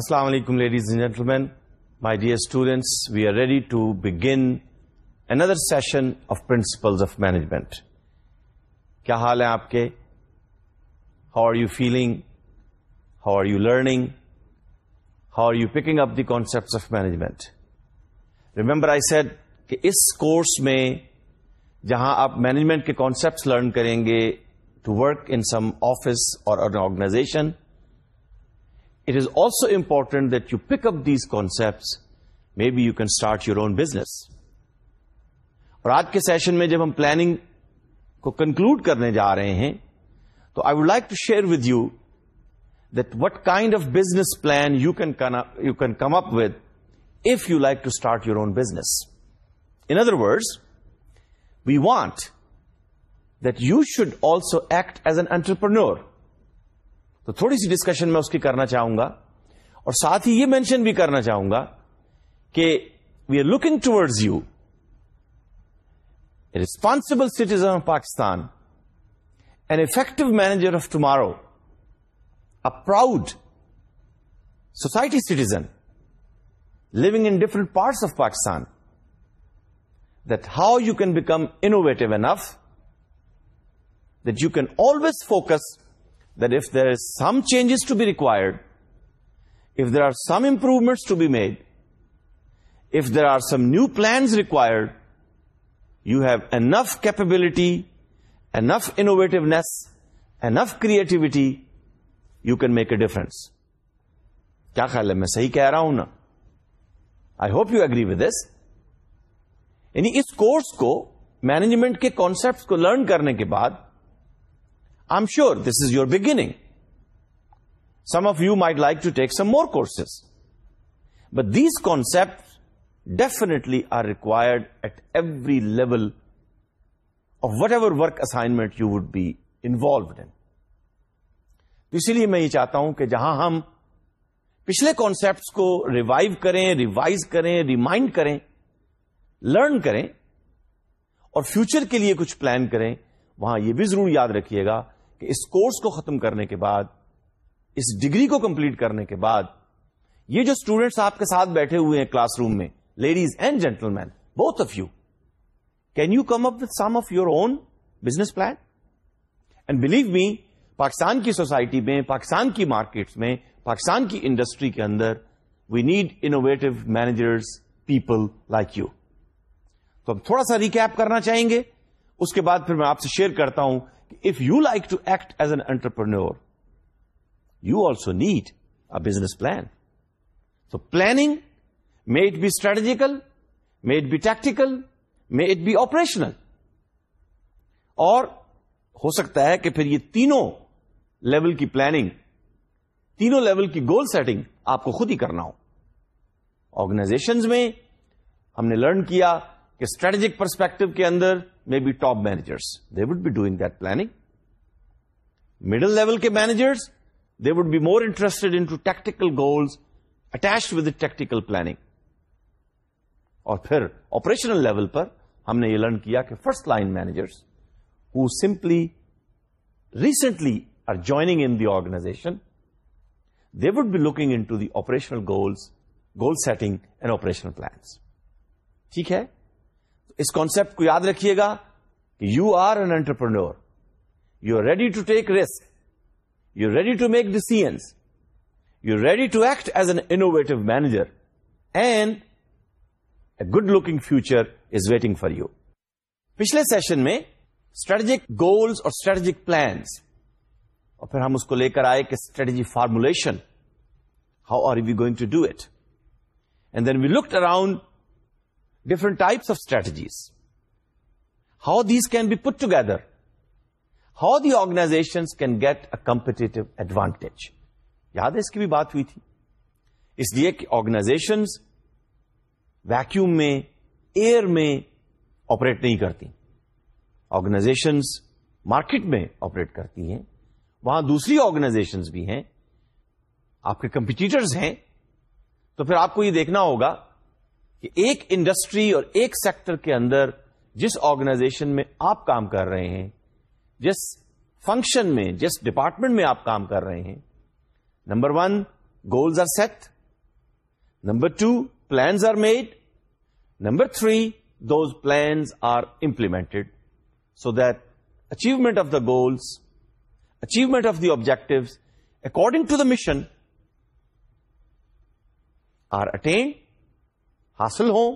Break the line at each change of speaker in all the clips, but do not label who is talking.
السلام علیکم ladies and gentlemen my dear students we are ready to begin another session of principles of management کیا حال ہے آپ کے how are you feeling how are you learning how are you picking up the concept of management remember I said کہ اس course میں جہاں آپ مینجمنٹ کے کانسپٹس لرن کریں گے to work in some office اور organisation it is also important that you pick up these concepts. May be you can start your own business اور آج کے سیشن میں جب ہم پلاننگ کو کنکلوڈ کرنے جا رہے ہیں تو I would like to share with you that what kind of business plan you can you can come up with if you like to start your own business in other words we want that you should also act as an entrepreneur تو تھوڑی سی discussion میں اس کی کرنا چاہوں گا اور ساتھ ہی یہ mention بھی کرنا چاہوں گا کہ we are looking towards you responsible citizen of Pakistan an effective manager of tomorrow a proud society citizen لوگ in different parts of Pakistan how you can become innovative enough that you can always focus if there is some changes to be required if there are some improvements to be made if there are some new plans required you have enough capability ا نف innovativeness ا نف creativity you can make a difference کیا خیال ہے میں صحیح کہہ رہا ہوں نا I hope you agree with this یعنی اس کو مینجمنٹ کے کانسپٹ کو لرن کرنے کے بعد I'm sure this is your beginning some of you my life to take some more course but these concept definitely are required at every level whatever work assignment you would be involved in چاہتا ہوں کہ جہاں ہم پچھلے concepts کو revive کریں revise کریں remind کریں لرن کریں اور فیوچر کے لیے کچھ پلان کریں وہاں یہ بھی ضرور یاد رکھیے گا کہ اس کورس کو ختم کرنے کے بعد اس ڈگری کو کمپلیٹ کرنے کے بعد یہ جو اسٹوڈینٹس آپ کے ساتھ بیٹھے ہوئے ہیں کلاس روم میں لیڈیز اینڈ جینٹل مین بہت of you can you come up with some of your own business plan and believe me Pakistan کی سوسائٹی میں پاکستان کی مارکیٹس میں پاکستان کی انڈسٹری کے اندر we need innovative managers people like you تو ہم تھوڑا سا ریکیپ کرنا چاہیں گے اس کے بعد پھر میں آپ سے شیئر کرتا ہوں you like to act as entrepreneur you also need a business plan تو planning may it be strategical may it be tactical may it be operational اور ہو سکتا ہے کہ پھر یہ تینوں لیول کی پلاننگ تینوں لیول کی گول سیٹنگ آپ کو خود ہی کرنا ہو آرگنائزیشن میں ہم نے لرن کیا کہ اسٹریٹجک پرسپیکٹو کے اندر maybe top managers they would be doing that planning middle level کے managers they would be more interested in to tactical goals attach with tactical planning اور پھر آپریشنل لیول پر ہم نے یہ لرن کیا کہ first line managers who simply recently are joining in the organization they would be looking in to the operational goals goal setting and operational plans ٹھیک ہے اس کانسپٹ کو یاد رکھیے گا کہ you are an entrepreneur you are ready to take risk you ready to make decisions you ready to act as an innovative manager and a good looking future is waiting for you پچھلے session میں strategic goals اور strategic plans اور پھر ہم اس کو لے کر آئے کہ strategy formulation how are you going to do it and then we look around different types of strategies how they can be put together how the organization can get a competitive advantage یاد ہے اس کی بھی بات ہوئی تھی اس لیے کہ آرگنائزیشن ویکیوم میں ایئر میں آپریٹ نہیں کرتی آرگنائزیشنس مارکیٹ میں آپریٹ کرتی ہیں وہاں دوسری آرگنائزیشن بھی ہیں آپ کے کمپیٹیٹرز ہیں تو پھر آپ کو یہ دیکھنا ہوگا کہ ایک انڈسٹری اور ایک سیکٹر کے اندر جس آرگنائزیشن میں آپ کام کر رہے ہیں جس فنکشن میں جس ڈپارٹمنٹ میں آپ کام کر رہے ہیں number one goals are set number two plans are made number three those plans are implemented so that achievement of the goals achievement of the objectives according to the mission are attained حاصل ہوں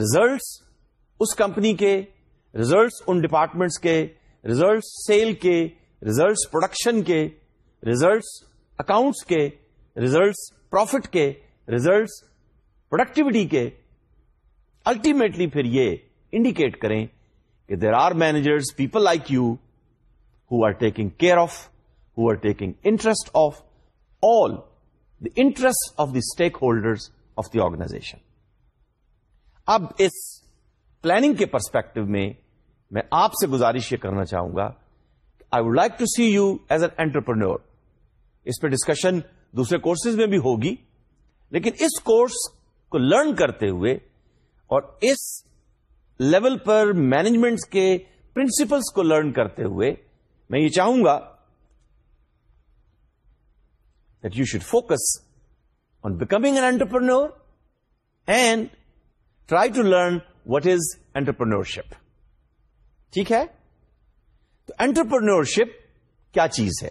results اس company کے results ان departments کے results sale کے results production کے results accounts کے results profit کے ریزلٹس پروڈکٹیوٹی کے الٹیمیٹلی پھر یہ انڈیکیٹ کریں کہ there are managers people like you who are taking care of who are taking interest of all the interest of the stakeholder of the organization اب اس planning کے perspective میں میں آپ سے گزارش یہ کرنا چاہوں گا I would like to see you as an entrepreneur اس پہ ڈسکشن دوسرے کورسز میں بھی ہوگی لیکن اس کورس کو لرن کرتے ہوئے اور اس لیول پر مینجمنٹ کے پرنسپلس کو لرن کرتے ہوئے میں یہ چاہوں گا that you should focus on becoming an entrepreneur and try to learn what is entrepreneur ٹھیک ہے تو اینٹرپرنور شپ کیا چیز ہے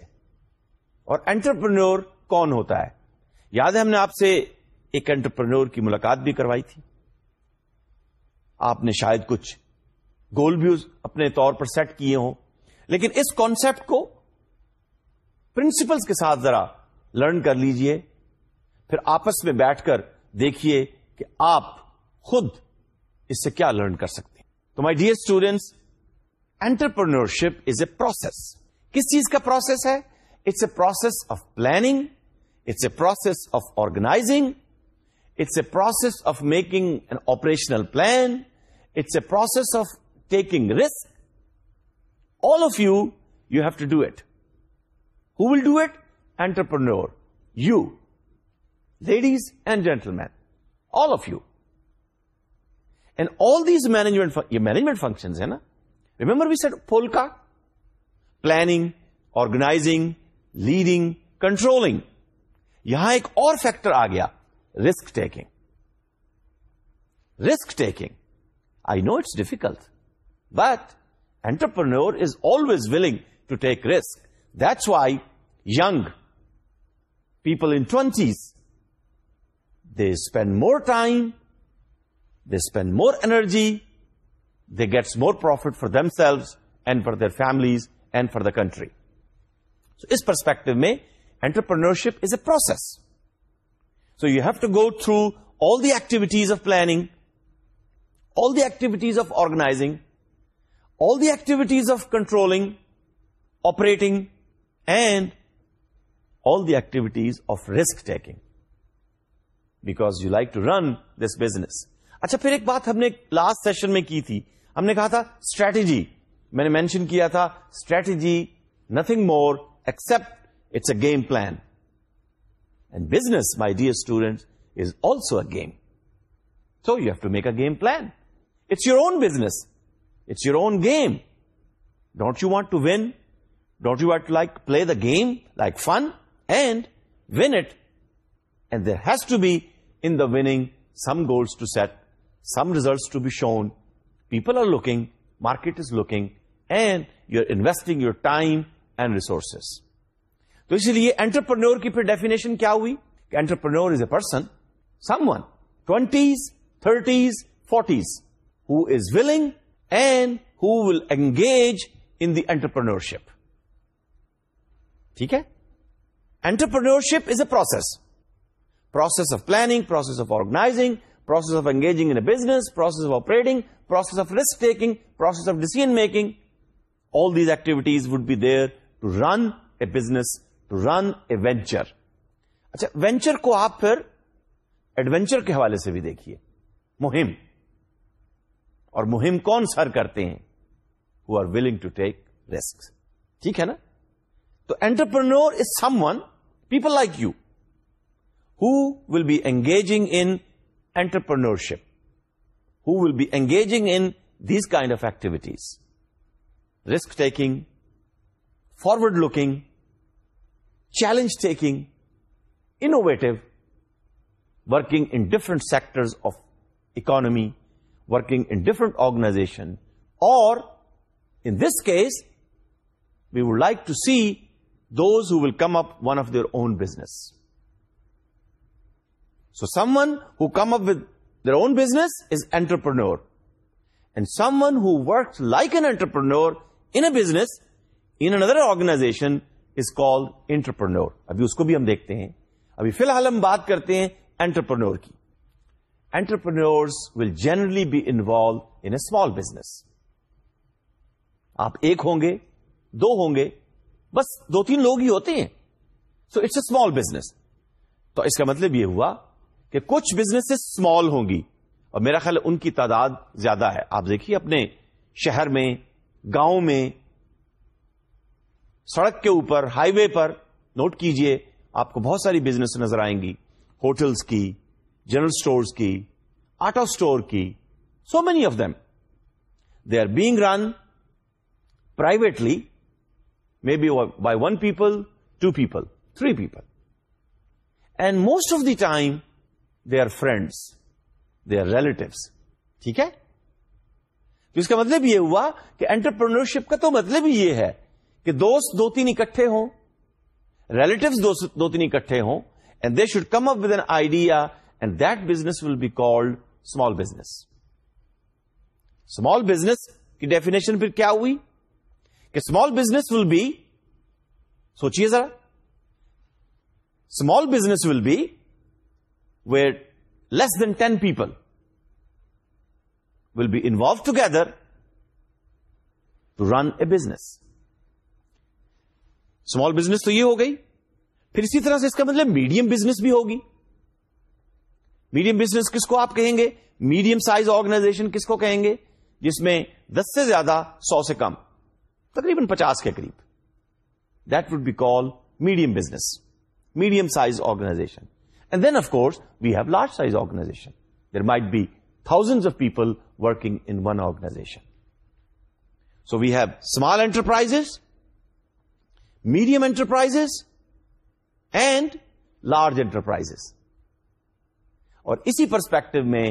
اور اینٹرپرنور کون ہوتا ہے یاد ہے ہم نے آپ سے ایک اینٹرپرینور کی ملاقات بھی کروائی تھی آپ نے شاید کچھ گول بھی اپنے طور پر سیٹ کیے ہوں لیکن اس کانسپٹ کو پرنسپلس کے ساتھ ذرا لرن کر لیجئے پھر آپس میں بیٹھ کر دیکھیے کہ آپ خود اس سے کیا لرن کر سکتے ہیں تو my dear students students entrepreneurship is a process کس چیز کا پروسیس ہے it's a process of planning it's a process of organising it's a process of making an operational plan it's a process of taking risk all of you you have to do it who will do it entrepreneur you ladies and gentlemen all of you and all these management یہ management function ہے نا remember we set polka planning organising leading controlling یہاں ایک اور factor آ گیا risk taking risk taking I know it's difficult but entrepreneur is always willing to take risk that's why young people in twenties they spend more time They spend more energy, they get more profit for themselves and for their families and for the country. So, in this perspective, entrepreneurship is a process. So, you have to go through all the activities of planning, all the activities of organizing, all the activities of controlling, operating, and all the activities of risk-taking, because you like to run this business. اچھا پھر ایک بات ہم نے last session میں کی تھی ہم نے کہا تھا اسٹریٹجی میں نے مینشن کیا تھا strategy nothing more except it's a game plan and business my dear student is also a game so you have to make a game plan it's your own business it's your own game don't you want to win don't you want like play the game like fun and win it and there has to be in the winning some goals to set some results to be shown people are looking market is looking and you are investing your time and resource تو اسی لیے entrepreneur کی پھر definition کیا ہوئی کہ entrepreneur is a person someone twenties thirties forties who is willing and who will engage in the entrepreneur ٹھیک ہے entrepreneurship is a process process of planning process of organising business process of trading process of risk taking process of decision making all these ایک would بیئرچر کو آپ adventure کے حوالے سے بھی دیکھیے مہیم اور مہیم کون سر کرتے ہیں ٹھیک ہے نا تو entrepreneur is someone people like you ہل be engage in entrepreneurship, who will be engaging in these kind of activities. Risk-taking, forward-looking, challenge-taking, innovative, working in different sectors of economy, working in different organization, or in this case, we would like to see those who will come up one of their own business. So someone who come up ہم own business is entrepreneur and someone who work like an entrepreneur N a business ابھی اس کو بھی ہم دیکھتے ہیں ابھی فی الحال ہم بات کرتے ہیں اینٹرپرنور کی entrepreneur will generally be involve in a business آپ ایک ہوں گے دو ہوں گے بس دو تین لوگ ہی ہوتے ہیں so it's a small business تو اس کا مطلب یہ ہوا کہ کچھ بزنس اسمال ہوں گی اور میرا خیال ان کی تعداد زیادہ ہے آپ دیکھیے اپنے شہر میں گاؤں میں سڑک کے اوپر ہائی وے پر نوٹ کیجئے آپ کو بہت ساری بزنس نظر آئیں گی ہوٹلس کی جنرل اسٹورس کی آٹو اسٹور کی so many of them they are being run privately may be by one people two people three people and most of the time are friends they are relatives ٹھیک ہے اس کا مطلب یہ ہوا کہ entrepreneurship کا تو مطلب ہی یہ ہے کہ دوست دو تین اکٹھے ہوں ریلیٹو دو تین اکٹھے ہوں and they should come up with an idea and that business will be called small business small business کی ڈیفینیشن پھر کیا ہوئی کہ اسمال بزنس ول بی سوچیے ذرا اسمال بزنس ول بی ویس دین ten people will be involve together to run a business small business تو یہ ہو گئی پھر اسی طرح سے اس کا مطلب میڈیم بزنس بھی ہوگی میڈیم بزنس کس کو آپ کہیں گے میڈیم سائز آرگنائزیشن کس کو کہیں گے جس میں دس سے زیادہ سو سے کم تقریباً پچاس کے قریب that would be call medium business medium size organization then of course we have large size organisation there might be thousand of people working in one organization so we have small enterprise medium enterprise and large enterprise اور اسی perspective میں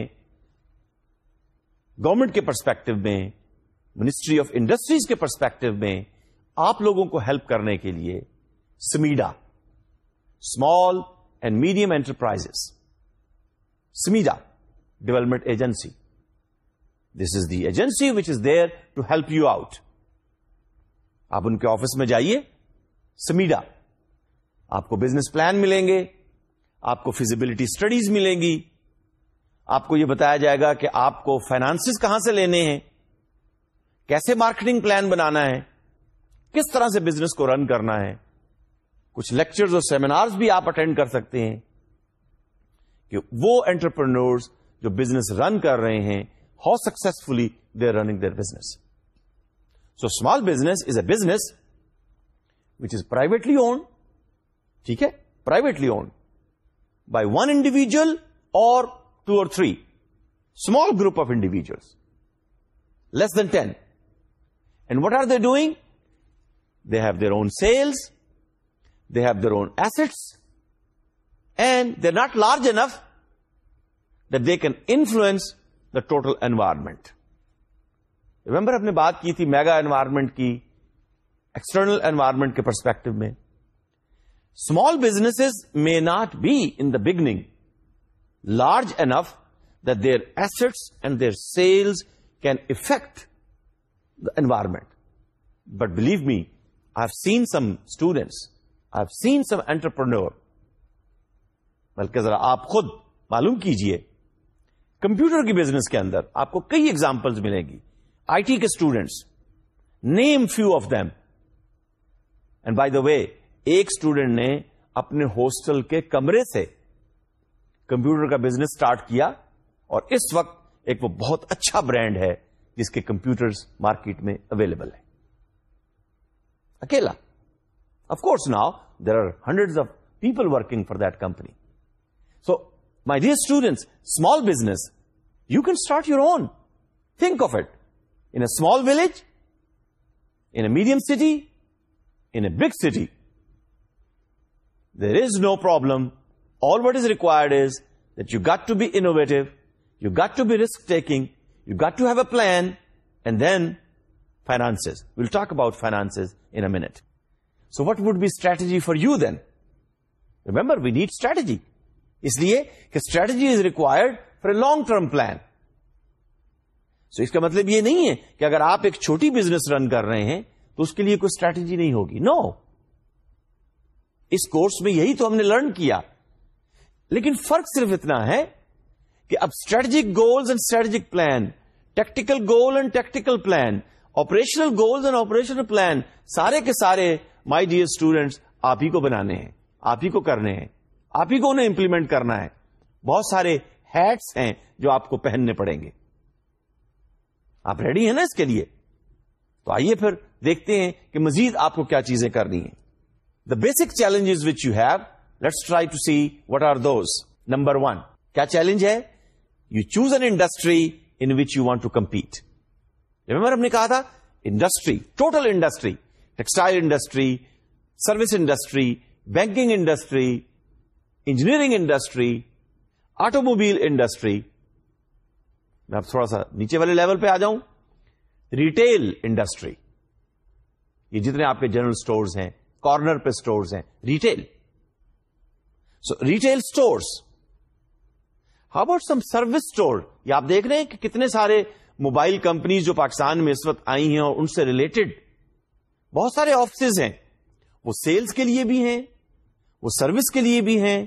government کے perspective میں ministry of industries کے perspective میں آپ لوگوں کو ہیلپ کرنے کے لیے SMEDA small medium enterprise SMEDA development agency this is the agency which is there to help you out آپ ان کے آفس میں جائیے سمیڈا آپ کو بزنس پلان ملیں گے آپ کو فیزیبلٹی اسٹڈیز ملیں گی آپ کو یہ بتایا جائے گا کہ آپ کو فائنانس کہاں سے لینے ہیں کیسے مارکیٹنگ پلان بنانا ہے کس طرح سے بزنس کو رن کرنا ہے کچھ لیکچرز اور سیمینارز بھی آپ اٹینڈ کر سکتے ہیں کہ وہ انٹرپرنورز جو بزنس رن کر رہے ہیں how successfully they running their business so small business is a business which is privately owned ٹھیک ہے privately owned by one individual اور ٹو اور three small group of individuals less than ten and what are they doing they have their own sales have their own assets and they not large enough they can influence the total environment remember آپ نے بات کی تھی mega environment کی external environment کے perspective میں small business میں not be in the beginning large enough their assets and their sales can affect the environment but believe me I have seen some students entrepreneur بلکہ ذرا آپ خود معلوم کیجئے کمپیوٹر کی بزنس کے اندر آپ کو کئی ایگزامپل ملے گی آئی ٹی کے students name few of them and by the way ایک اسٹوڈینٹ نے اپنے ہاسٹل کے کمرے سے کمپیوٹر کا بزنس اسٹارٹ کیا اور اس وقت ایک وہ بہت اچھا برانڈ ہے جس کے کمپیوٹر مارکیٹ میں اویلیبل ہے اکیلا Of course, now there are hundreds of people working for that company. So, my dear students, small business, you can start your own. Think of it. In a small village, in a medium city, in a big city, there is no problem. All what is required is that you got to be innovative, you got to be risk-taking, you got to have a plan, and then finances. We'll talk about finances in a minute. What would be strategy for you then remember we need strategy اس لیے کہ strategy is required for a long term plan so اس کا مطلب یہ نہیں ہے کہ اگر آپ ایک چھوٹی بزنس رن کر رہے ہیں تو اس کے لیے کوئی اسٹریٹجی نہیں ہوگی نو اس کورس میں یہی تو ہم نے لرن کیا لیکن فرق صرف اتنا ہے کہ اب strategic goals and strategic plan tactical goal and tactical plan operational goals and operational plan سارے کے سارے مائی ڈیئر اسٹوڈینٹس آپ ہی کو بنانے ہیں آپ ہی کو کرنے ہیں آپ ہی کو انہیں امپلیمنٹ کرنا ہے بہت سارے ہیٹس ہیں جو آپ کو پہننے پڑیں گے آپ ریڈی ہیں نا اس کے لیے تو آئیے پھر دیکھتے ہیں کہ مزید آپ کو کیا چیزیں کرنی ہیں the basic challenges which you have let's try to see what are those number one کیا چیلنج ہے you choose an industry in which you want to compete remember ہم نے کہا تھا industry total industry textile industry service industry banking industry engineering industry automobile industry میں آپ تھوڑا سا نیچے والے لیول پہ آ جاؤں ریٹیل انڈسٹری یہ جتنے آپ کے جنرل سٹورز ہیں کارنر پہ سٹورز ہیں retail so retail stores how about some service store یہ آپ دیکھ رہے ہیں کہ کتنے سارے موبائل کمپنیز جو پاکستان میں اس وقت آئی ہیں اور ان سے ریلیٹڈ بہت سارے آفسز ہیں وہ سیلز کے لیے بھی ہیں وہ سروس کے لیے بھی ہیں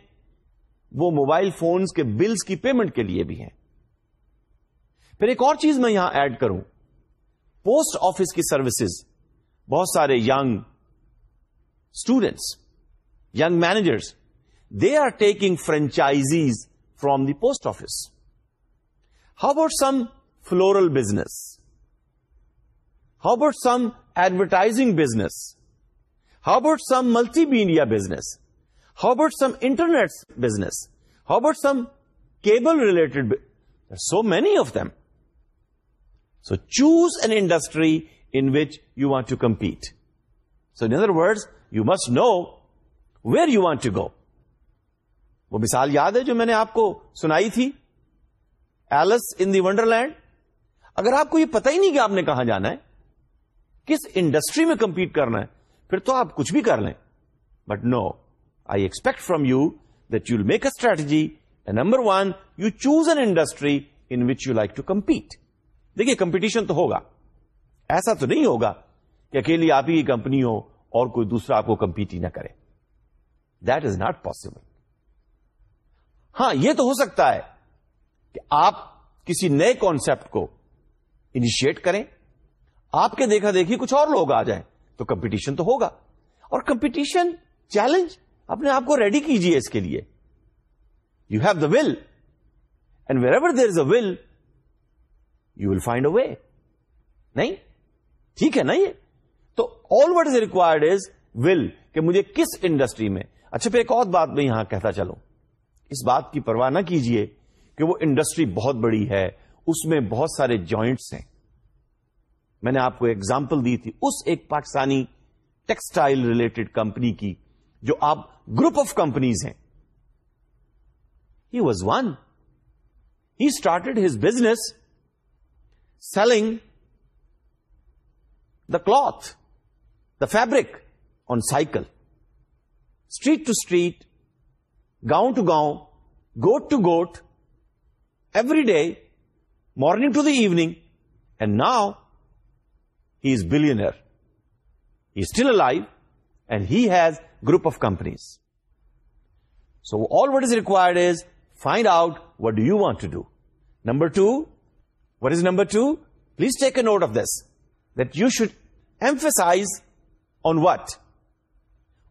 وہ موبائل فونز کے بلز کی پیمنٹ کے لیے بھی ہیں پھر ایک اور چیز میں یہاں ایڈ کروں پوسٹ آفس کی سروسز بہت سارے young students young managers they are taking franchises from the post office how about some floral business how about some advertising business how about some multimedia business how about some internet business how about some cable related so many of them so choose an industry in which you want to compete so in other words you must know where you want to go وہ مثال یاد ہے جو میں نے آپ کو سنائی تھی Alice in the wonderland اگر آپ کو یہ پتہ ہی نہیں کہ آپ نے کہاں جانا ہے کس انڈسٹری میں کمپیٹ کرنا ہے پھر تو آپ کچھ بھی کر لیں but no I expect from you that you make a strategy number one you choose an industry in which you like to compete دیکھیے کمپٹیشن تو ہوگا ایسا تو نہیں ہوگا کہ اکیلی آپ ہی کمپنی ہو اور کوئی دوسرا آپ کو کمپیٹ ہی نہ کرے دیٹ از ناٹ پاسبل ہاں یہ تو ہو سکتا ہے کہ آپ کسی نئے کانسپٹ کو انیشیٹ کریں آپ کے دیکھا دیکھی کچھ اور لوگ آ جائیں تو کمپٹیشن تو ہوگا اور کمپٹیشن چیلنج اپنے آپ کو ریڈی کیجیے اس کے لیے you have the will and wherever there is a will you will find a way نہیں ٹھیک ہے نا یہ تو all what is required is will کہ مجھے کس انڈسٹری میں اچھا پھر ایک اور بات میں یہاں کہتا چلو اس بات کی پرواہ نہ کیجیے کہ وہ انڈسٹری بہت بڑی ہے اس میں بہت سارے جوائنٹس ہیں میں نے آپ کو ایگزامپل دی تھی اس ایک پاکستانی ٹیکسٹائل ریلیٹڈ کمپنی کی جو آپ گروپ آف کمپنیز ہیں he was one he started his business selling the cloth the fabric on cycle street to street گاؤں ٹو گاؤں گوٹ to got every day morning to the evening and now is billionaires still a life and has group of companies so all what is required is find out what do you want to do number two what is number two please take a note of دس دو should emphasise on what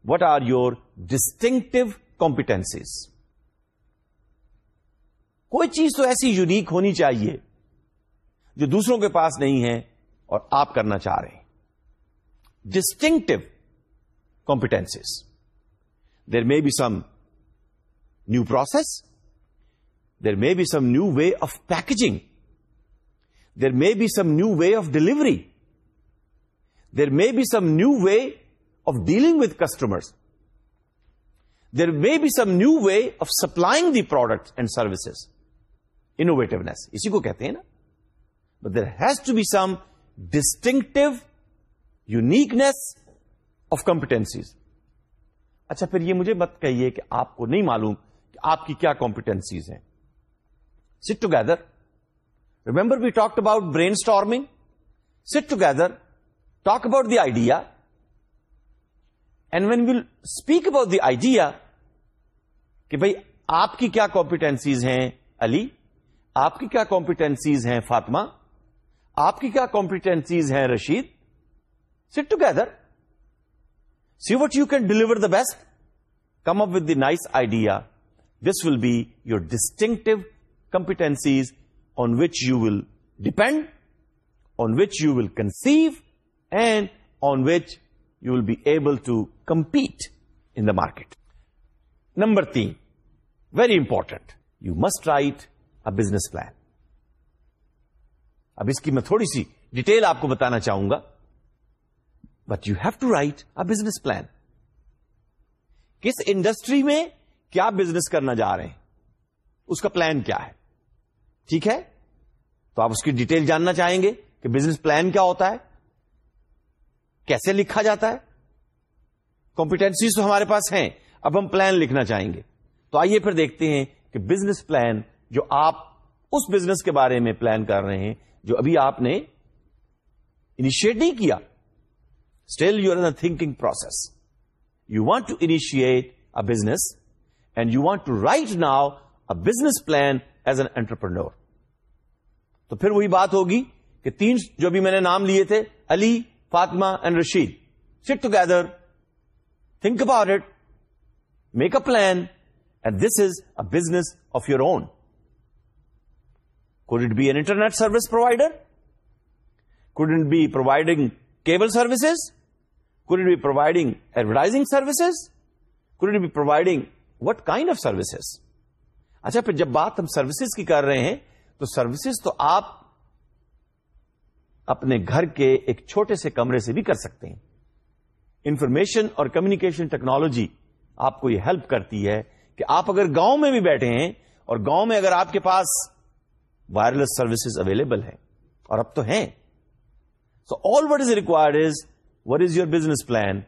what are your distinctive competencies کوئی چیز تو ایسی unique ہونی چاہیے جو دوسروں کے پاس نہیں ہے اور آپ کرنا چاہ رہے ہیں distinctive competence there may be some new process there may be some new way of packaging there may be some new way of delivery there may be some new way of dealing with customers there may be some new way of supplying the product and services innovativeness اسی کو کہتے ہیں نا but there has to be some distinctive uniqueness of competencies اچھا پھر یہ مجھے مت کہیے کہ آپ کو نہیں معلوم کہ آپ کی کیا کمپیٹینسیز ہیں sit together remember we talk about brainstorming sit together talk about the idea and when we'll speak about the idea کہ بھائی آپ کی کیا کمپیٹینسیز ہیں علی آپ کی کیا کمپیٹینسیز ہیں فاطمہ آپ کی کیا کمپیٹینسیز ہیں Rashid sit together see what you can deliver the best come up with the nice idea this will be your distinctive competencies on which you will depend on which you will conceive and on which you will be able to compete in the market number تین very important you must write a business plan اب اس کی میں تھوڑی سی detail آپ کو بتانا چاہوں گا but you have to write a business plan کس انڈسٹری میں کیا بزنس کرنا جا رہے ہیں اس کا پلان کیا ہے ٹھیک ہے تو آپ اس کی ڈیٹیل جاننا چاہیں گے کہ بزنس پلان کیا ہوتا ہے کیسے لکھا جاتا ہے کمپیٹنسیز تو ہمارے پاس ہیں اب ہم پلان لکھنا چاہیں گے تو آئیے پھر دیکھتے ہیں کہ بزنس پلان جو آپ اس بزنس کے بارے میں پلان کر رہے ہیں جو ابھی آپ نے انیشیٹ نہیں کیا still you in a thinking process you want to initiate a business and you want to write now a business plan as an entrepreneur تو پھر وہی بات ہوگی کہ تین جو بھی میں نے نام لیے تھے Ali Fatima and Rashid sit together think about it make a plan and this is a business of your own internet service provider could it be providing cable services could it be providing advertising services could be providing what kind of services اچھا پھر جب بات ہم services کی کر رہے ہیں تو سروسز تو آپ اپنے گھر کے ایک چھوٹے سے کمرے سے بھی کر سکتے ہیں انفارمیشن اور کمیونیکیشن ٹیکنالوجی آپ کو یہ ہیلپ کرتی ہے کہ آپ اگر گاؤں میں بھی بیٹھے ہیں اور گاؤں میں اگر آپ کے پاس وائرلیس سروسز اویلیبل ہیں اور اب تو ہیں so all what is required is what is your business plan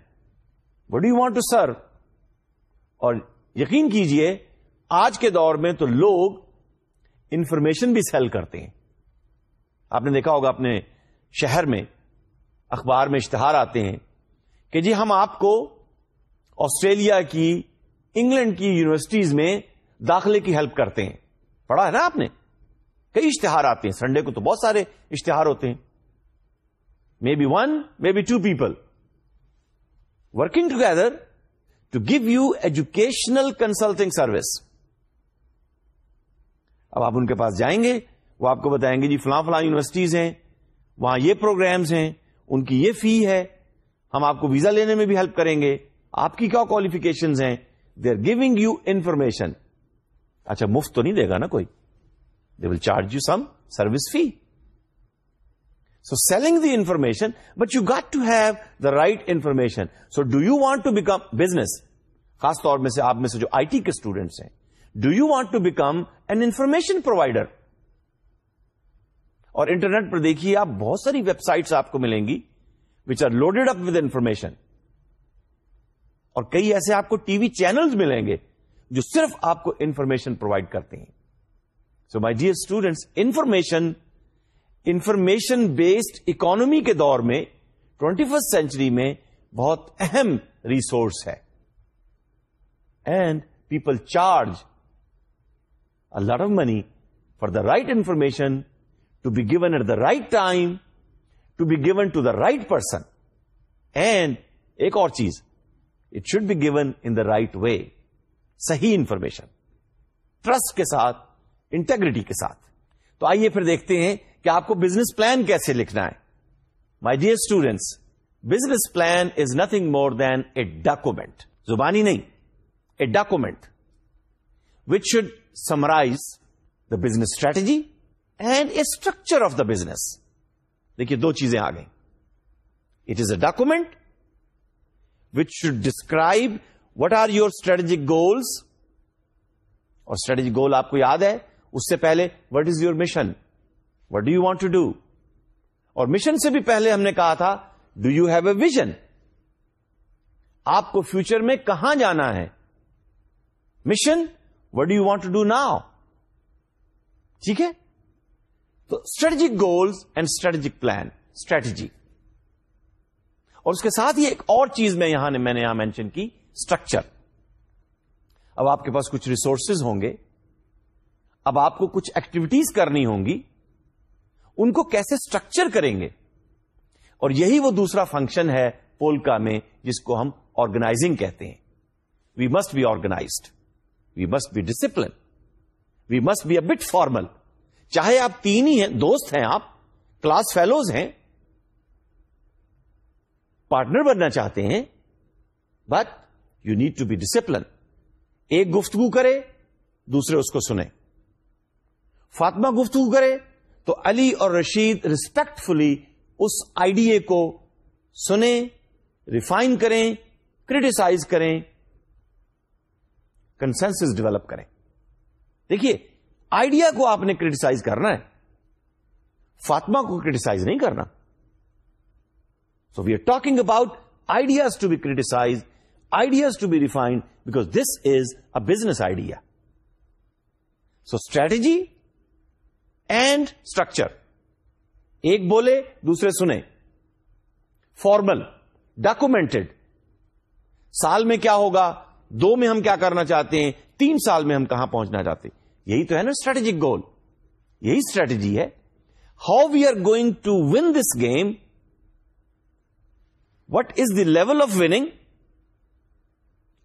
what you want to serve اور یقین کیجئے آج کے دور میں تو لوگ انفارمیشن بھی سیل کرتے ہیں آپ نے دیکھا ہوگا اپنے شہر میں اخبار میں اشتہار آتے ہیں کہ جی ہم آپ کو آسٹریلیا کی انگلینڈ کی یونیورسٹیز میں داخلے کی ہیلپ کرتے ہیں پڑھا ہے نا آپ نے کئی اشتہار آتے ہیں سنڈے کو تو بہت سارے اشتہار ہوتے ہیں مے be one may be two people working together to give you educational consulting service اب آپ ان کے پاس جائیں گے وہ آپ کو بتائیں گے جی فلاں فلاں یونیورسٹیز ہیں وہاں یہ پروگرامز ہیں ان کی یہ فی ہے ہم آپ کو ویزا لینے میں بھی ہیلپ کریں گے آپ کی کیا کوالیفکیشن ہیں they are giving you information اچھا مفت تو نہیں دے گا نا کوئی will charge you some service fee so selling the information but you get to have the right information so do you want to become business خاص طور میں سے آپ میں سے جو آئی ٹی کے اسٹوڈینٹس ہیں do you want to become an information provider اور انٹرنیٹ پر دیکھیے آپ بہت ساری ویب سائٹس آپ کو ملیں گی which are loaded up with information اور کئی ایسے آپ کو ٹی وی چینلز ملیں گے جو صرف آپ کو انفارمیشن پرووائڈ کرتے ہیں so my dear students information information based economy کے دور میں ٹوینٹی فرسٹ سینچری میں بہت اہم ریسورس ہے and people charge lot of money for the right information to be given at the right time to be given to the right person and ایک اور چیز it should be given in the right way صحیح information trust کے ساتھ integrity کے ساتھ تو آئیے پھر دیکھتے ہیں کہ آپ کو بزنس پلان کیسے لکھنا ہے my dear students business plan is nothing more than a document زبانی نہیں a document which should summarize the business strategy and a structure of the business دیکھیے دو چیزیں آ گئیں it is a document which should describe what are your strategic goals اور strategic goal آپ کو یاد ہے اس سے پہلے what is your mission what do you want to do اور مشن سے بھی پہلے ہم نے کہا تھا do you have a vision آپ کو فیوچر میں کہاں جانا ہے mission what do you want to do now ٹھیک ہے تو strategic goals and strategic plan strategy اور اس کے ساتھ ہی ایک اور چیز میں یہاں نے میں نے یہاں مینشن کی اسٹرکچر اب آپ کے پاس کچھ ریسورسز ہوں گے اب آپ کو کچھ ایکٹیویٹیز کرنی ہوں گی ان کو کیسے اسٹرکچر کریں گے اور یہی وہ دوسرا فنکشن ہے پولکا میں جس کو ہم آرگنائزنگ کہتے ہیں we must be organized we must be discipline we must be a bit formal چاہے آپ تین ہی ہیں دوست ہیں آپ کلاس فیلوز ہیں پارٹنر بننا چاہتے ہیں but you need to be discipline ایک گفتگو کرے دوسرے اس کو سنیں فاطمہ گفتگو کرے تو علی اور رشید ریسپیکٹ فلی اس آئیڈیا کو سنیں ریفائن کریں کریٹیسائز کریں کنسینس ڈیولپ کریں دیکھیے آئیڈیا کو آپ نے کریٹیسائز کرنا ہے فاطمہ کو کریٹیسائز نہیں کرنا so we are talking about ideas to be criticise ideas to be refined because this is a business idea so strategy and structure ایک بولے دوسرے سنے فارمل ڈاکومینٹڈ سال میں کیا ہوگا دو میں ہم کیا کرنا چاہتے ہیں تین سال میں ہم کہاں پہنچنا چاہتے ہیں یہی تو ہے نا اسٹریٹجک گول یہی اسٹریٹجی ہے how we are going to win this game what is the level of winning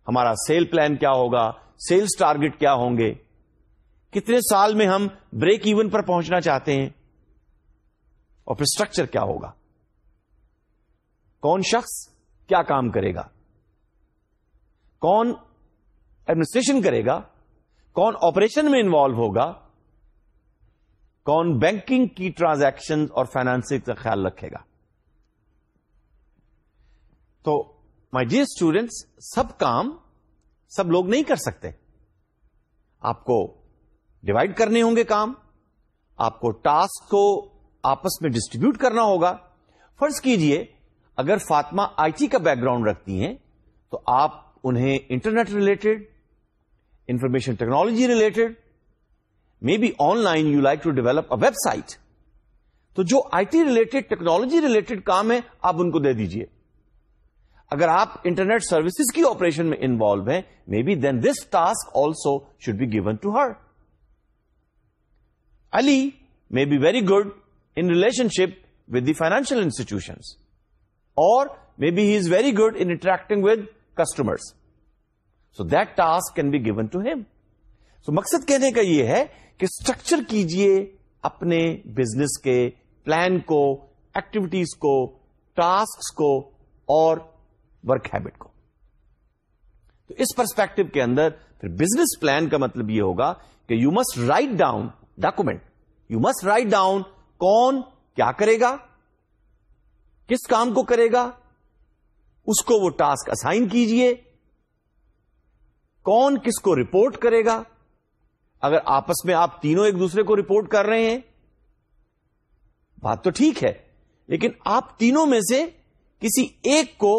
ہمارا سیل پلان کیا ہوگا سیلس ٹارگیٹ کیا ہوں گے کتنے سال میں ہم بریک ایون پر پہنچنا چاہتے ہیں اور پھر اسٹرکچر کیا ہوگا کون شخص کیا کام کرے گا کون ایڈمنسٹریشن کرے گا کون آپریشن میں انوالو ہوگا کون بینکنگ کی ٹرانزیکشن اور فائنانس کا خیال رکھے گا تو مائی جی اسٹوڈینٹس سب کام سب لوگ نہیں کر سکتے آپ کو ڈیوائڈ کرنے ہوں گے کام آپ کو ٹاسک کو آپس میں ڈسٹریبیوٹ کرنا ہوگا فرض کیجئے اگر فاطمہ آئی ٹی کا بیک گراؤنڈ رکھتی ہیں تو آپ انہیں internet related information technology related may be online you like to develop a website تو جو I T related technology related کام ہے آپ ان کو دے دیجیے اگر آپ انٹرنیٹ سروسز کی آپریشن میں انوالو ہیں may be then this task also should be given to her Ali may be very good in relationship with the financial institutions اور may be he is very good interacting with customers so that task can be given to him so مقصد کہنے کا یہ ہے کہ structure کیجیے اپنے business کے پلان کو ایکٹیویٹیز کو ٹاسک کو اور ورک ہیبٹ کو تو اس پرسپیکٹو کے اندر بزنس پلان کا مطلب یہ ہوگا کہ you must write down document you must write down کون کیا کرے گا کس کام کو کرے گا اس کو وہ ٹاسک اسائن کیجئے کون کس کو رپورٹ کرے گا اگر آپس میں آپ تینوں ایک دوسرے کو رپورٹ کر رہے ہیں بات تو ٹھیک ہے لیکن آپ تینوں میں سے کسی ایک کو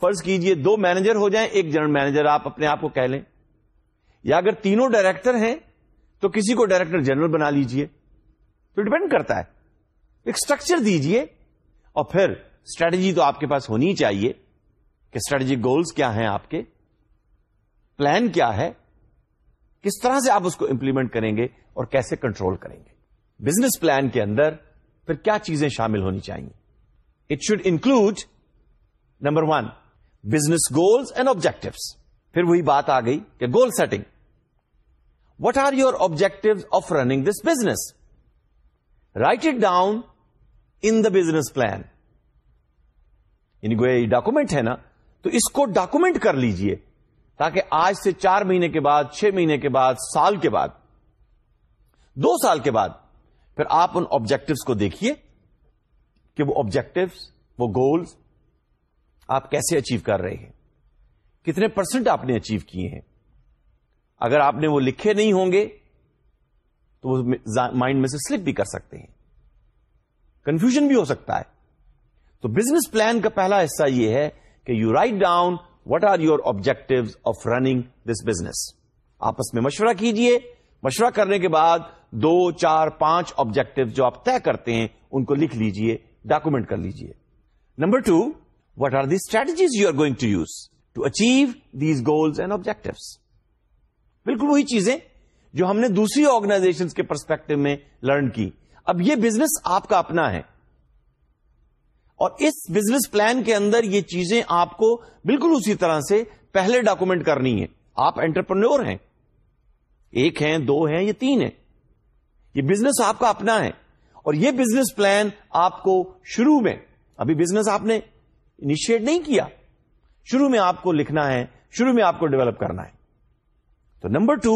فرض کیجئے دو مینیجر ہو جائیں ایک جنرل مینیجر آپ اپنے آپ کو کہہ لیں یا اگر تینوں ڈائریکٹر ہیں تو کسی کو ڈائریکٹر جنرل بنا لیجئے تو ڈپینڈ کرتا ہے ایک اسٹرکچر دیجئے اور پھر اسٹریٹجی تو آپ کے پاس ہونی چاہیے کہ اسٹریٹجک گولس کیا ہیں آپ کے پلان کیا ہے کس طرح سے آپ اس کو امپلیمنٹ کریں گے اور کیسے کنٹرول کریں گے بزنس پلان کے اندر پھر کیا چیزیں شامل ہونی چاہیے it should include number one business goals and objectives پھر وہی بات آ گئی کہ goal setting what are your objective of running this business write it down in the business plan یعنی گویا یہ ڈاکومنٹ ہے نا تو اس کو ڈاکومنٹ کر لیجئے تاکہ آج سے چار مہینے کے بعد چھ مہینے کے بعد سال کے بعد دو سال کے بعد پھر آپ ان آبجیکٹوس کو دیکھیے کہ وہ آبجیکٹوس وہ گولز آپ کیسے اچیو کر رہے ہیں کتنے پرسنٹ آپ نے اچیو کیے ہیں اگر آپ نے وہ لکھے نہیں ہوں گے تو وہ مائنڈ میں سے سلپ بھی کر سکتے ہیں کنفیوژن بھی ہو سکتا ہے تو بزنس پلان کا پہلا حصہ یہ ہے کہ you write down what are your objective of running this business آپس میں مشورہ کیجئے مشورہ کرنے کے بعد دو چار پانچ آبجیکٹو جو آپ طے کرتے ہیں ان کو لکھ لیجئے ڈاکومینٹ کر لیجئے number two what are the strategies you are going to use to achieve these goals and objective بالکل وہی چیزیں جو ہم نے دوسری آرگنائزیشن کے پرسپیکٹو میں لرن کی اب یہ بزنس آپ کا اپنا ہے اور اس بزنس پلان کے اندر یہ چیزیں آپ کو بالکل اسی طرح سے پہلے ڈاکومنٹ کرنی ہے آپ انٹرپرنور ہیں ایک ہیں دو ہیں یا تین ہیں یہ بزنس آپ کا اپنا ہے اور یہ بزنس پلان آپ کو شروع میں ابھی بزنس آپ نے انیشیٹ نہیں کیا شروع میں آپ کو لکھنا ہے شروع میں آپ کو ڈیولپ کرنا ہے تو number two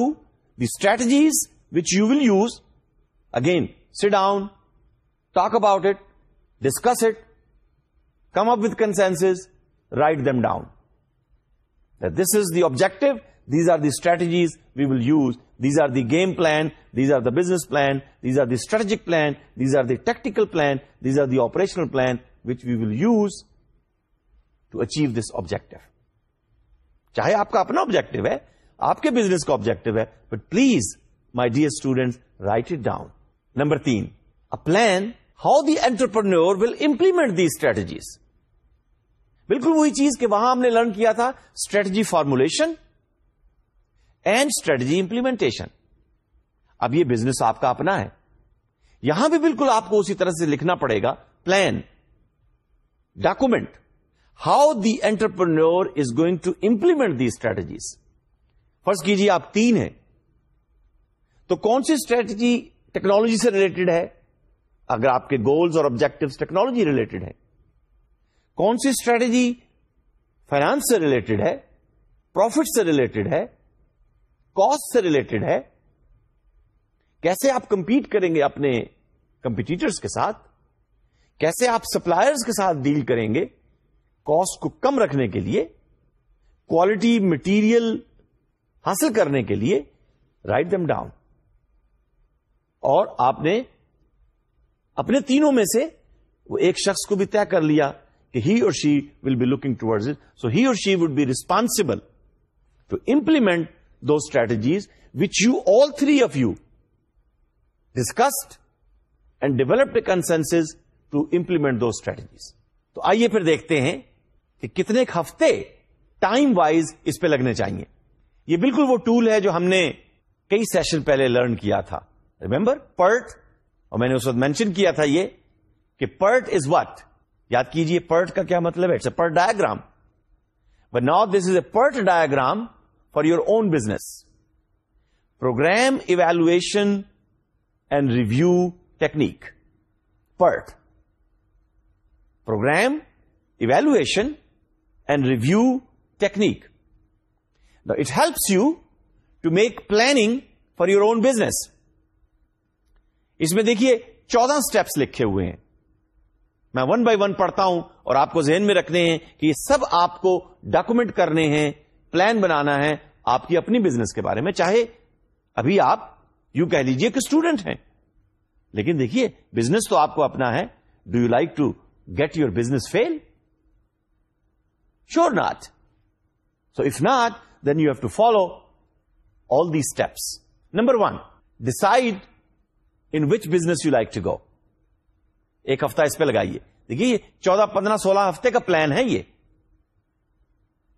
the strategies which you will use again sit down talk about it discuss it come up with consensus write them down this is the objective these are the strategies we will use these are the game plan these are the business plan these are the strategic plan these are the tactical plan these are the operational plan which we will use to achieve this objective چاہے آپ کا اپنا objective ہے آپ کے business کا objective ہے but please my dear student write it down number تین a plan how the entrepreneur will implement the strategies بالکل وہی چیز کہ وہاں ہم نے لرن کیا تھا strategy formulation and strategy implementation اب یہ بزنس آپ کا اپنا ہے یہاں بھی بالکل آپ کو اسی طرح سے لکھنا پڑے گا plan document how the entrepreneur is going to implement the strategies فرض کیجیے آپ تین ہیں تو کون سی اسٹریٹجی ٹیکنالوجی سے ریلیٹڈ ہے اگر آپ کے گولز اور آبجیکٹو ٹیکنالوجی ریلیٹڈ ہے کون سی اسٹریٹجی فائنانس سے ریلیٹڈ ہے پروفٹ سے ریلیٹڈ ہے کاسٹ سے ریلیٹڈ ہے کیسے آپ کمپیٹ کریں گے اپنے کمپیٹیٹرس کے ساتھ کیسے آپ سپلائرز کے ساتھ ڈیل کریں گے کاسٹ کو کم رکھنے کے لیے کوالٹی مٹیریل حاصل کرنے کے لیے رائٹ دم ڈاؤن اور آپ نے اپنے تینوں میں سے وہ ایک شخص کو بھی طے کر لیا کہ he or she will be looking towards it so he or she would be responsible to implement the strategies which you all three of you discussed and developed consensus to implement the strategies تو آئیے پھر دیکھتے ہیں کہ کتنے ہفتے time wise اس پہ لگنے چاہیے یہ بالکل وہ ٹول ہے جو ہم نے کئی سیشن پہلے لرن کیا تھا ریمبر پرٹ اور میں نے اس وقت مینشن کیا تھا یہ کہ پرٹ از وٹ یاد کیجئے پرٹ کا کیا مطلب ہے it's a PERT diagram but not this is a PERT diagram for your own business program evaluation and review technique PERT program evaluation and review technique it helps you to make planning for your own business اس میں دیکھیے چودہ steps لکھے ہوئے ہیں میں one by one پڑھتا ہوں اور آپ کو ذہن میں رکھنے ہیں کہ یہ سب آپ کو ڈاکومینٹ کرنے ہیں پلان بنانا ہے آپ کی اپنی بزنس کے بارے میں چاہے ابھی آپ یو کہہ لیجیے کہ اسٹوڈنٹ ہیں لیکن دیکھیے بزنس تو آپ کو اپنا ہے do you like to get your business fail sure not so if not you have to follow all the steps number one decide in which business you like to go ایک ہفتہ اس پہ لگائیے دیکھیے چودہ پندرہ سولہ ہفتے کا پلان ہے یہ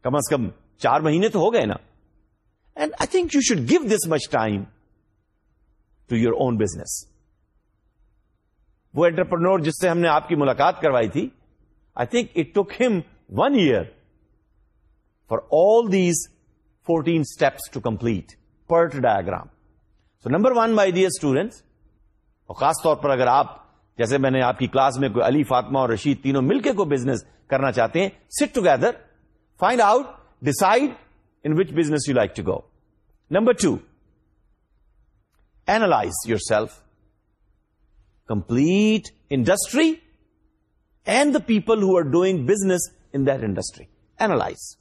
کم از کم چار مہینے تو ہو گئے نا and I think you should give this much time to your own business وہ انٹرپرنور جس سے ہم نے آپ کی ملاقات کروائی تھی آئی تھنک اٹ ٹوک ہم one year for all these fourteen steps to complete PERT diagram so number one my dear students اور خاص طور پر اگر آپ جیسے میں نے آپ کی کلاس میں کوئی علی فاطمہ اور رشید تینوں مل کے کوئی بزنس کرنا چاہتے ہیں sit together find out decide in which business you like to go number two analyse yourself complete industry and the people who are doing business in that industry analyse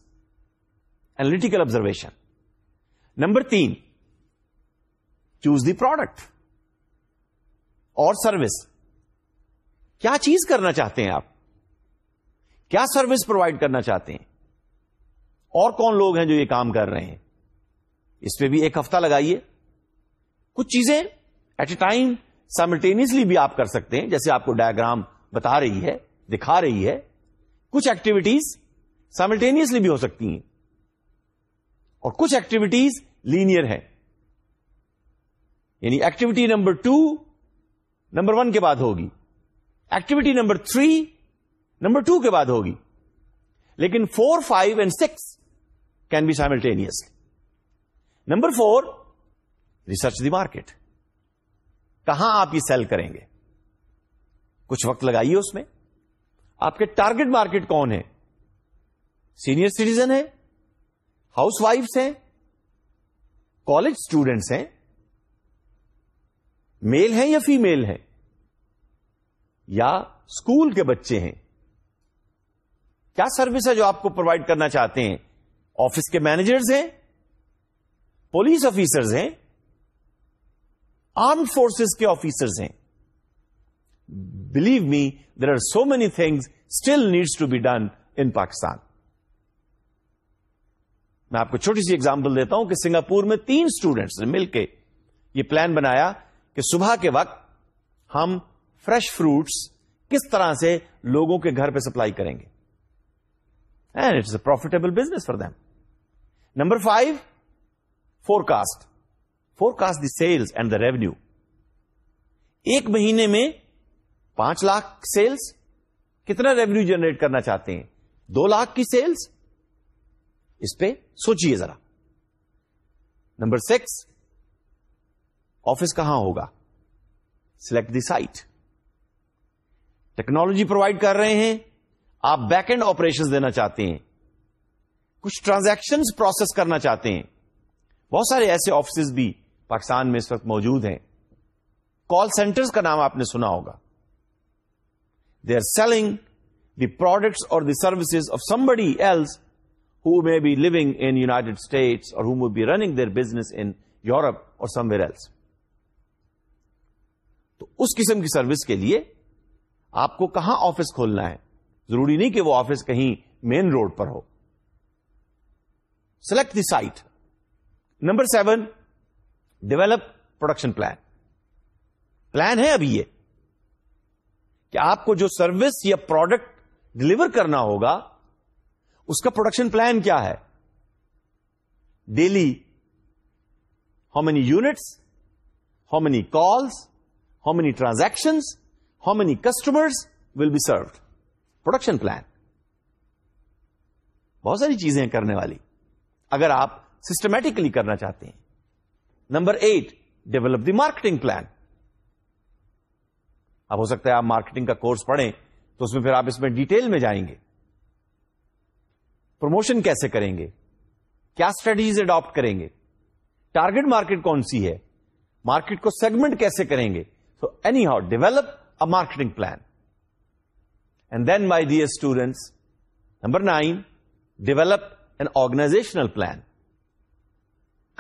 analytical observation number تین choose the product or service کیا چیز کرنا چاہتے ہیں آپ کیا service provide کرنا چاہتے ہیں اور کون لوگ ہیں جو یہ کام کر رہے ہیں اس پہ بھی ایک ہفتہ لگائیے کچھ چیزیں ایٹ اے ٹائم سائملٹینسلی بھی آپ کر سکتے ہیں جیسے آپ کو ڈائگرام بتا رہی ہے دکھا رہی ہے کچھ ایکٹیویٹیز سائملٹینسلی بھی ہو سکتی ہیں اور کچھ ایکٹیویٹیز لینئر ہے یعنی activity number two number one کے بعد ہوگی activity number three number two کے بعد ہوگی لیکن four five and six can be simultaneous number four research the market کہاں آپ یہ سیل کریں گے کچھ وقت لگائیے اس میں آپ کے ٹارگیٹ مارکیٹ کون ہے سینئر سٹیزن ہے ہاؤس وائفس ہیں کالج اسٹوڈینٹس ہیں میل ہیں یا فیمل ہیں یا اسکول کے بچے ہیں کیا سروس ہے جو آپ کو پرووائڈ کرنا چاہتے ہیں آفس کے مینیجرز ہیں پولیس آفیسرز ہیں آرمڈ فورسز کے آفیسرز ہیں believe me there are so many things still needs to be done in Pakistan میں آپ کو چھوٹی سی ایگزامپل دیتا ہوں کہ سنگاپور میں تین اسٹوڈینٹس نے مل کے یہ پلان بنایا کہ صبح کے وقت ہم فریش فروٹس کس طرح سے لوگوں کے گھر پہ سپلائی کریں گے and it's a profitable business for them number five forecast forecast the sales and the revenue ایک مہینے میں پانچ لاکھ سیلس کتنا ریونیو جنریٹ کرنا چاہتے ہیں دو لاکھ کی سیلس اس پہ سوچیے ذرا نمبر سکس آفس کہاں ہوگا select the site technology provide کر رہے ہیں آپ بیک اینڈ آپریشن دینا چاہتے ہیں کچھ ٹرانزیکشن پروسیس کرنا چاہتے ہیں بہت سارے ایسے آفسز بھی پاکستان میں اس وقت موجود ہیں کال سینٹرز کا نام آپ نے سنا ہوگا they are selling the products اور the services of somebody else who may be living in United States or who would be running their business in Europe or somewhere else. تو اس قسم کی سروس کے لیے آپ کو کہاں آفس کھولنا ہے ضروری نہیں کہ وہ آفس کہیں مین روڈ پر ہو select the site number seven develop production plan plan ہے ابھی یہ کہ آپ کو جو سروس یا پروڈکٹ ڈلیور کرنا ہوگا اس کا پروڈکشن پلان کیا ہے daily how many units how many calls how many transactions how many customers will be served production plan بہت ساری چیزیں کرنے والی اگر آپ سسٹمیٹکلی کرنا چاہتے ہیں number eight develop the marketing plan اب ہو سکتا ہے آپ مارکیٹنگ کا کورس پڑھیں تو اس میں پھر آپ اس میں ڈیٹیل میں جائیں گے پروموشن کیسے کریں گے کیا اسٹریٹجیز اڈاپٹ کریں گے ٹارگیٹ مارکیٹ کون سی ہے مارکیٹ کو سیگمنٹ کیسے کریں گے so anyhow develop a marketing plan and then my dear students number nine develop an organisational plan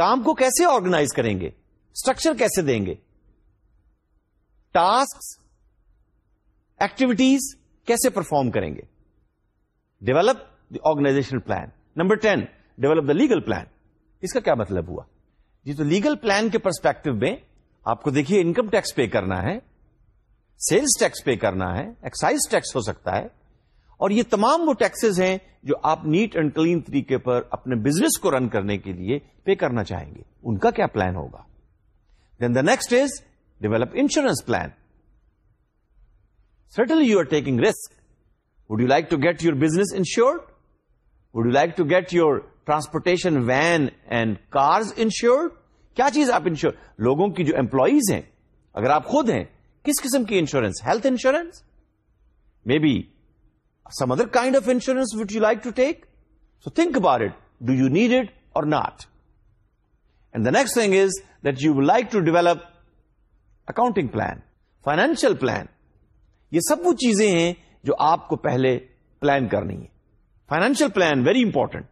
کام کو کیسے آرگنائز کریں گے اسٹرکچر کیسے دیں گے ٹاسک ایکٹیویٹیز کیسے پرفارم کریں گے develop organization plan number ten develop the legal plan اس کا کیا مطلب ہوا جی تو لیگل پلان کے پرسپیکٹو میں آپ کو دیکھیے انکم ٹیکس پے کرنا ہے سیلس ٹیکس پے کرنا ہے ایکسائز ٹیکس ہو سکتا ہے اور یہ تمام وہ ٹیکسز ہیں جو آپ نیٹ اینڈ کلین طریقے پر اپنے بزنس کو رن کرنے کے لیے پے کرنا چاہیں گے ان کا کیا پلان ہوگا then the next is develop insurance plan certainly you are taking risk would you like to get your business insured would you like to get your transportation van and cars insured کیا چیز آپ ensure لوگوں کی جو employees ہیں اگر آپ خود ہیں کس قسم کی insurance health insurance may be some other kind of insurance would you like to take so think about it do you need it or not and the next thing is that you would like to develop accounting plan financial plan یہ سب وہ چیزیں ہیں جو آپ کو پہلے plan کرنی ہے فائنینشیل پلان ویری امپورٹنٹ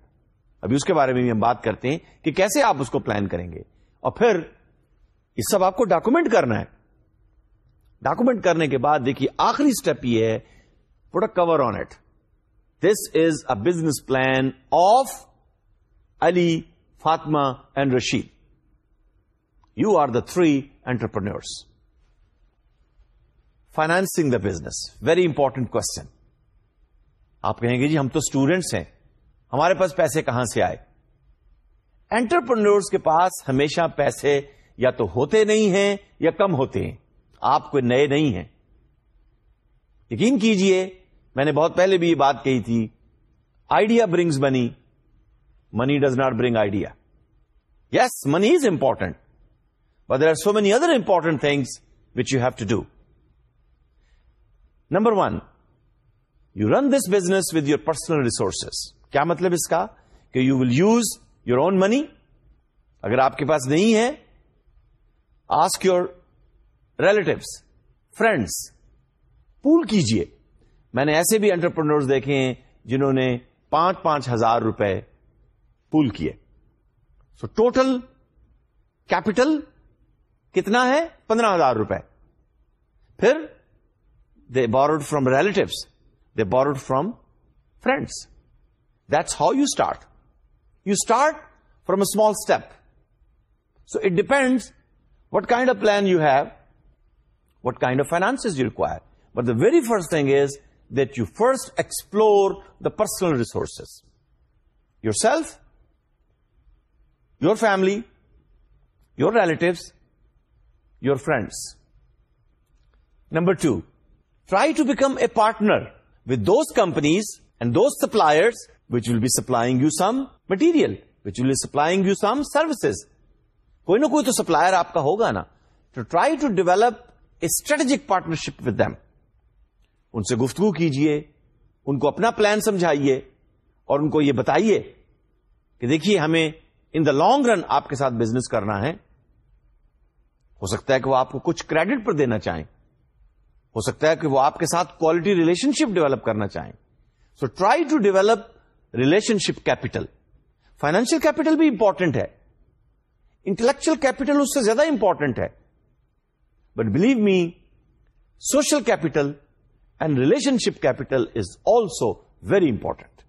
ابھی اس کے بارے میں بھی ہم بات کرتے ہیں کہ کیسے آپ اس کو پلان کریں گے اور پھر یہ سب آپ کو ڈاکومنٹ کرنا ہے ڈاکومنٹ کرنے کے بعد دیکھیے آخری اسٹیپ یہ ہے pod cover on it this is a business plan of Ali Fatima and Rashid you are the three entrepreneurs financing the business very important question آپ کہیں گے جی ہم تو اسٹوڈینٹس ہیں ہمارے پاس پیسے کہاں سے آئے انٹرپرنورس کے پاس ہمیشہ پیسے یا تو ہوتے نہیں ہیں یا کم ہوتے ہیں آپ کوئی نئے نہیں ہیں یقین کیجئے میں نے بہت پہلے بھی یہ بات کہی تھی idea brings money money does not bring idea yes money is important but there are so many other important things which you have to do number one you run this business with your personal resources کیا مطلب اس کا کہ you will use your own money اگر آپ کے پاس نہیں ہے ask your relatives friends pool کیجیے میں نے ایسے بھی انٹرپرنورس دیکھے ہیں جنہوں نے پانچ پانچ ہزار روپے پول کیے سو ٹوٹل کیپٹل کتنا ہے پندرہ ہزار روپے پھر they board from relatives They borrowed from friends. That's how you start. You start from a small step. So it depends what kind of plan you have, what kind of finances you require. But the very first thing is that you first explore the personal resources. Yourself, your family, your relatives, your friends. Number 2, try to become a partner with those companies and those suppliers which will be supplying you some material which will be supplying you some services کوئی نہ کوئی تو supplier آپ کا ہوگا نا to try to develop a strategic partnership with them ان سے گفتگو کیجیے ان کو اپنا پلان سمجھائیے اور ان کو یہ بتائیے کہ دیکھیے ہمیں ان دا لانگ رن آپ کے ساتھ بزنس کرنا ہے ہو سکتا ہے کہ وہ آپ کو کچھ کریڈٹ پر دینا چاہیں ہو سکتا ہے کہ وہ آپ کے ساتھ کوالٹی ریلیشن شپ ڈیولپ کرنا چاہیں so try to develop relationship capital financial capital بھی امپورٹنٹ ہے انٹلیکچل کیپٹل اس سے زیادہ امپورٹنٹ ہے but believe me social capital and relationship capital is also very important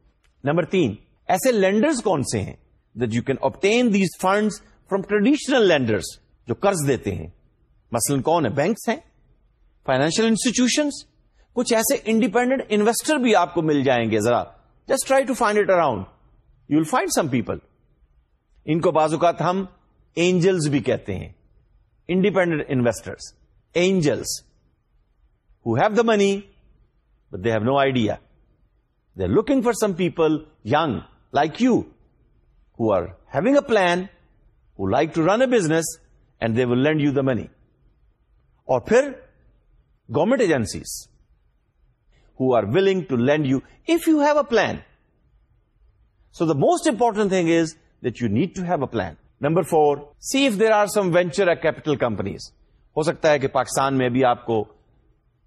number تین ایسے لینڈرز کون سے ہیں that you can obtain these funds from traditional lenders جو قرض دیتے ہیں مثلاً کون ہے بینکس ہیں فائنینشیل انسٹیٹیوشن کچھ ایسے انڈیپینڈنٹ انویسٹر بھی آپ کو مل جائیں گے ذرا just try to find it around you will find some people ان کو بعض اوقات ہم اینجلس بھی کہتے ہیں independent investor angels who have the money but they have no idea they are looking for some people young like you who are having a plan who like to run a business and they will lend you the money اور پھر government agencies who are willing to lend you if you have a plan so the most important thing is that you need to have a plan number four see if there are some venture a capital companies ہو سکتا ہے کہ پاکستان میں بھی آپ کو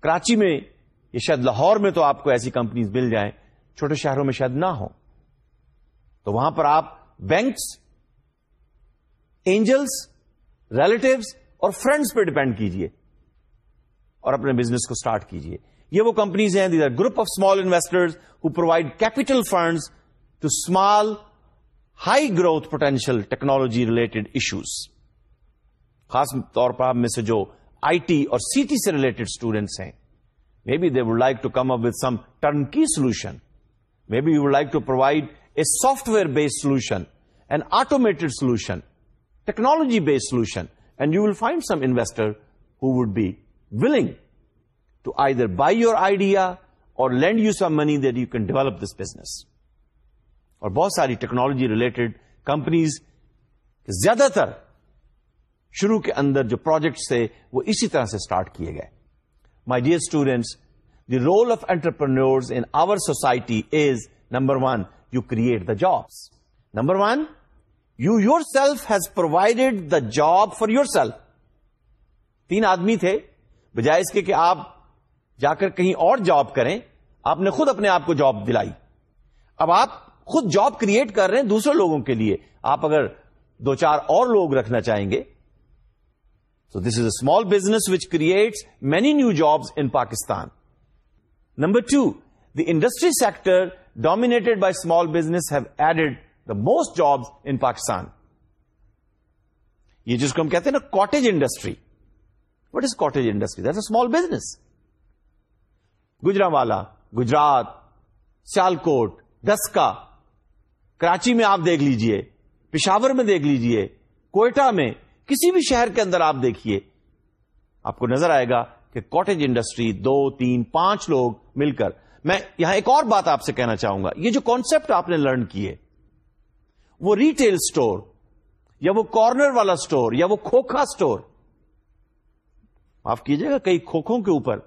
کراچی میں یا شاید لاہور میں تو آپ کو ایسی کمپنیز مل جائیں چھوٹے شہروں میں شاید نہ ہو تو وہاں پر آپ بینکس اینجلس ریلیٹوس اور فرینڈس پہ ڈپینڈ کیجیے اور اپنے بزنس کو اسٹارٹ کیجیے یہ وہ کمپنیز ہیں group of small who provide capital funds to small high growth potential technology related issues خاص طور پر میں سے جو آئی ٹی اور سی ٹی سے ریلیٹڈ اسٹوڈینٹس ہیں be they would like to come up with some turnkey solution maybe you would like to provide a software based solution and automated solution technology based solution and you will find some investor who would be willing to either buy your idea or lend you سف money do can develop this business اور بہت ساری technology related companies زیادہ تر شروع کے اندر جو projects تھے وہ اسی طرح سے اسٹارٹ کیے گئے my dear students the role of entrepreneurs in our society is number one you create the jobs number one you yourself has provided the job for yourself تین آدمی تھے بجائے اس کے کہ آپ جا کر کہیں اور جاب کریں آپ نے خود اپنے آپ کو جاب دلائی اب آپ خود جاب کریٹ کر رہے ہیں دوسرے لوگوں کے لیے آپ اگر دو چار اور لوگ رکھنا چاہیں گے تو this is a small business which creates many new jobs in Pakistan number two the industry sector dominated by small business have added the most jobs in Pakistan یہ جس کو ہم کہتے ہیں نا cottage industry what is industry small business گجرا والا گجرات سیال کوٹ دسکا کراچی میں آپ دیکھ لیجیے پشاور میں دیکھ لیجیے کوئٹہ میں کسی بھی شہر کے اندر آپ دیکھیے آپ کو نظر آئے گا کہ کاٹیج انڈسٹری دو تین پانچ لوگ مل کر میں یہاں ایک اور بات آپ سے کہنا چاہوں گا یہ جو کانسپٹ آپ نے لرن کیے وہ ریٹیل سٹور یا وہ کارنر والا سٹور یا وہ کھوکھا سٹور معاف کیجیے گا کئی کھوکھوں کے اوپر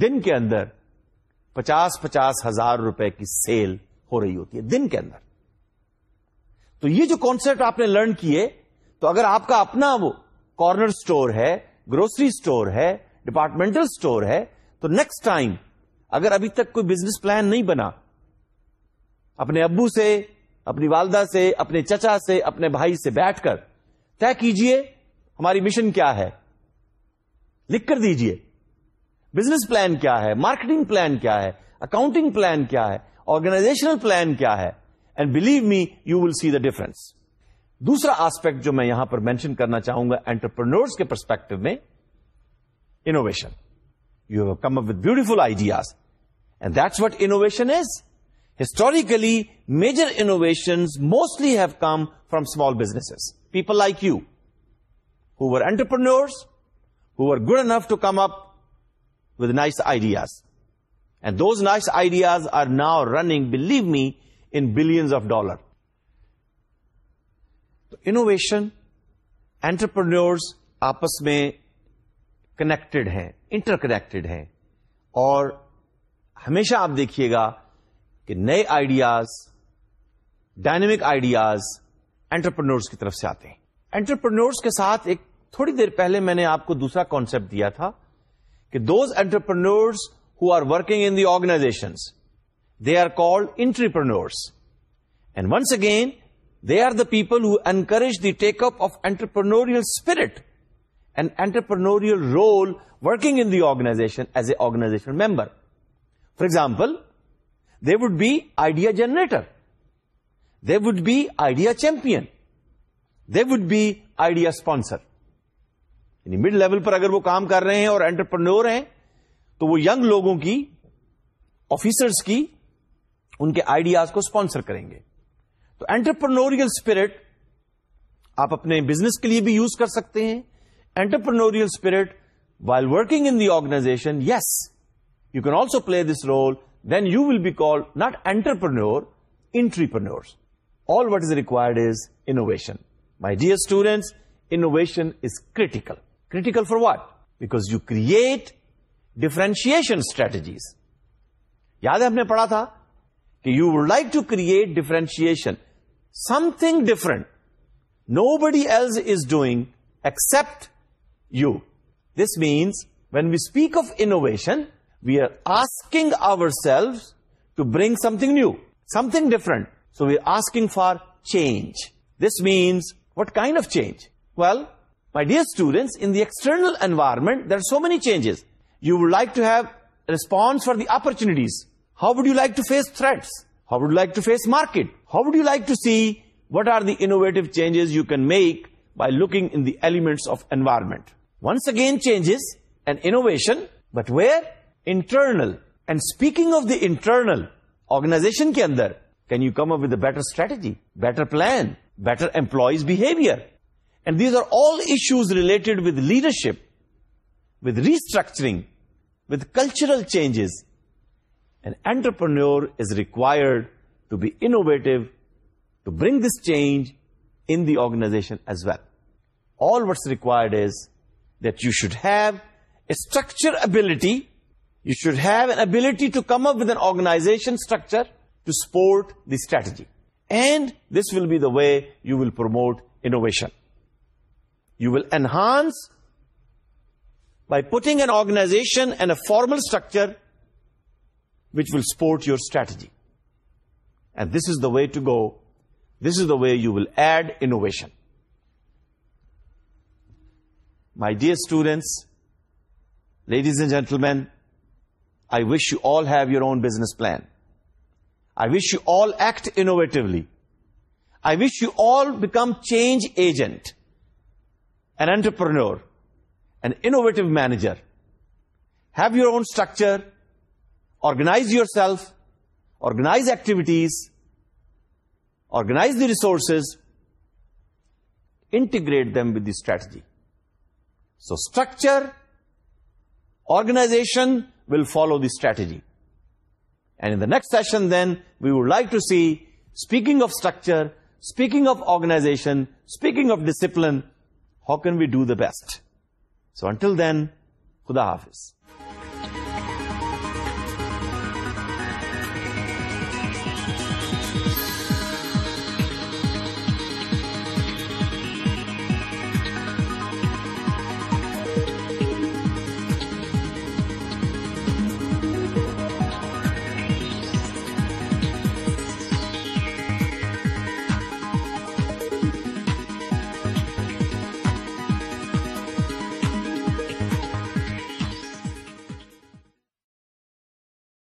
دن کے اندر پچاس پچاس ہزار روپے کی سیل ہو رہی ہوتی ہے دن کے اندر تو یہ جو کانسپٹ آپ نے لرن کیے تو اگر آپ کا اپنا وہ کارنر اسٹور ہے گروسری اسٹور ہے ڈپارٹمنٹل اسٹور ہے تو نیکسٹ ٹائم اگر ابھی تک کوئی بزنس پلان نہیں بنا اپنے ابو سے اپنی والدہ سے اپنے چچا سے اپنے بھائی سے بیٹھ کر طے کیجئے ہماری مشن کیا ہے لکھ کر دیجئے بزنس پلان کیا ہے مارکیٹنگ پلان کیا ہے اکاؤنٹنگ پلان کیا ہے آرگنائزیشنل پلان کیا ہے and believe me you will see the difference دوسرا آسپیکٹ جو میں یہاں پر مینشن کرنا چاہوں گا اینٹرپرنورس کے پرسپیکٹو میں innovation you have come up with beautiful ideas and that's what innovation is historically major innovation mostly have come from small business people like you who entrepreneurs good enough to come up with nice ideas and those nice ideas are now running believe me in billions of dollar تو innovation entrepreneur آپس میں connected ہیں inter connected ہیں اور ہمیشہ آپ دیکھیے گا کہ نئے آئیڈیاز ڈائنمک آئیڈیاز اینٹرپرینورس کی طرف سے آتے ہیں انٹرپرنورس کے ساتھ ایک تھوڑی دیر پہلے میں نے آپ کو دوسرا کانسپٹ دیا تھا کہ those entrepreneurs are working in the organization they are called entrepreneurs and once again they are the people who encourage the take up of entrepreneurial spirit and entrepreneurial role working in the organization as a organization member for example they would be idea generator they would be idea champion they would be idea sponsor یعنی mid level پر اگر وہ کام کر رہے ہیں اور entrepreneur ہیں تو وہ یگ لوگوں کی آفیسرس کی ان کے آئیڈیاز کو اسپانسر کریں گے تو انٹرپرنوریل اسپرٹ آپ اپنے بزنس کے لیے بھی یوز کر سکتے ہیں entrepreneurial spirit while working in the organization yes you can also play this role then you will be call not entrepreneur entrepreneur all what is required is innovation my dear students innovation is critical critical for what because you create differentiation strategies یاد ہے ہم نے پڑھا تھا کہ you would like to create differentiation something different nobody else is doing except you this means when we speak of innovation we are asking our Cello to bring something new something different so we are asking for change this means what kind of change well My dear students, in the external environment, there are so many changes. You would like to have a response for the opportunities. How would you like to face threats? How would you like to face market? How would you like to see what are the innovative changes you can make by looking in the elements of environment? Once again, changes and innovation, but where? Internal. And speaking of the internal, organization ke andar, can you come up with a better strategy, better plan, better employees' behavior? And these are all issues related with leadership, with restructuring, with cultural changes. An entrepreneur is required to be innovative, to bring this change in the organization as well. All what's required is that you should have a structure ability. You should have an ability to come up with an organization structure to support the strategy. And this will be the way you will promote innovation. You will enhance by putting an organization and a formal structure which will support your strategy. And this is the way to go. This is the way you will add innovation. My dear students, ladies and gentlemen, I wish you all have your own business plan. I wish you all act innovatively. I wish you all become change agent an entrepreneur, an innovative manager. Have your own structure, organize yourself, organize activities, organize the resources, integrate them with the strategy. So structure, organization will follow the strategy. And in the next session then, we would like to see, speaking of structure, speaking of organization, speaking of discipline, how can we do the best so until then خدا حافظ